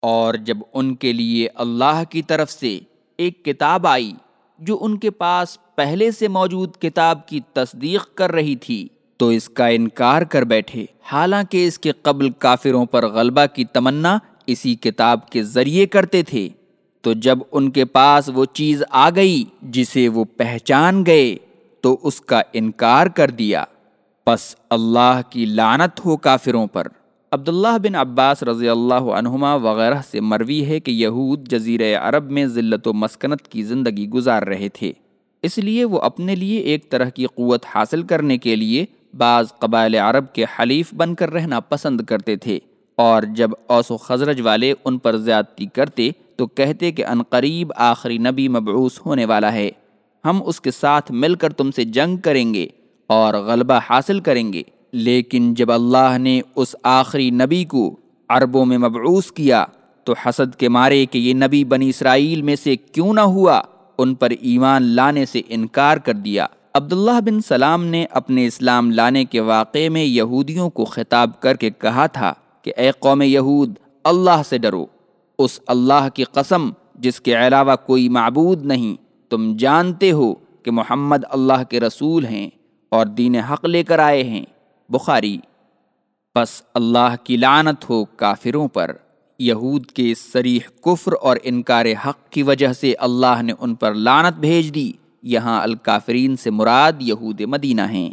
اور جب ان کے لیے اللہ کی طرف سے ایک کتاب آئی جو ان کے پاس پہلے سے موجود کتاب کی تصدیق کر رہی تھی، تو اس کا انکار کر بیٹھے۔ حالانکہ اس کے قبل کافروں پر غلبہ کی تمنا اسی کتاب کے ذریعے کرتے تھے۔ تو جب ان کے پاس وہ چیز آ گئی جسے وہ پہچان گئے، تو اس کا انکار کر دیا۔ پس اللہ کی لانت ہو کافروں پر۔ عبداللہ بن عباس رضی اللہ عنہما وغیرہ سے مروی ہے کہ یہود جزیر عرب میں ذلت و مسکنت کی زندگی گزار رہے تھے۔ اس لیے وہ اپنے لیے ایک طرح کی قوت حاصل کرنے کے لیے بعض قبائل عرب کے حلیف بن کر رہنا پسند کرتے تھے اور جب اوس و خزرج والے ان پر زیادتی کرتے تو کہتے کہ عنقریب آخری نبی مبعوث ہونے والا ہے۔ ہم اس کے ساتھ مل کر تم سے جنگ کریں گے اور غلبہ حاصل کریں گے۔ لیکن جب اللہ نے اس آخری نبی کو عربوں میں مبعوث کیا تو حسد کے مارے کہ یہ نبی بنی اسرائیل میں سے کیوں نہ ہوا، ان پر ایمان لانے سے انکار کر دیا۔ عبداللہ بن سلام نے اپنے اسلام لانے کے واقعے میں یہودیوں کو خطاب کر کے کہا تھا کہ اے قوم یہود، اللہ سے ڈرو۔ اس اللہ کی قسم جس کے علاوہ کوئی معبود نہیں۔ تم جانتے ہو کہ محمد اللہ کے رسول ہیں اور دین حق لے کر آئے ہیں۔ بخاری۔ پس اللہ کی لعنت ہو کافروں پر، یہود کے سریح کفر اور انکار حق کی وجہ سے اللہ نے ان پر لعنت بھیج دی۔ یہاں الکافرین سے مراد یہود مدینہ ہیں۔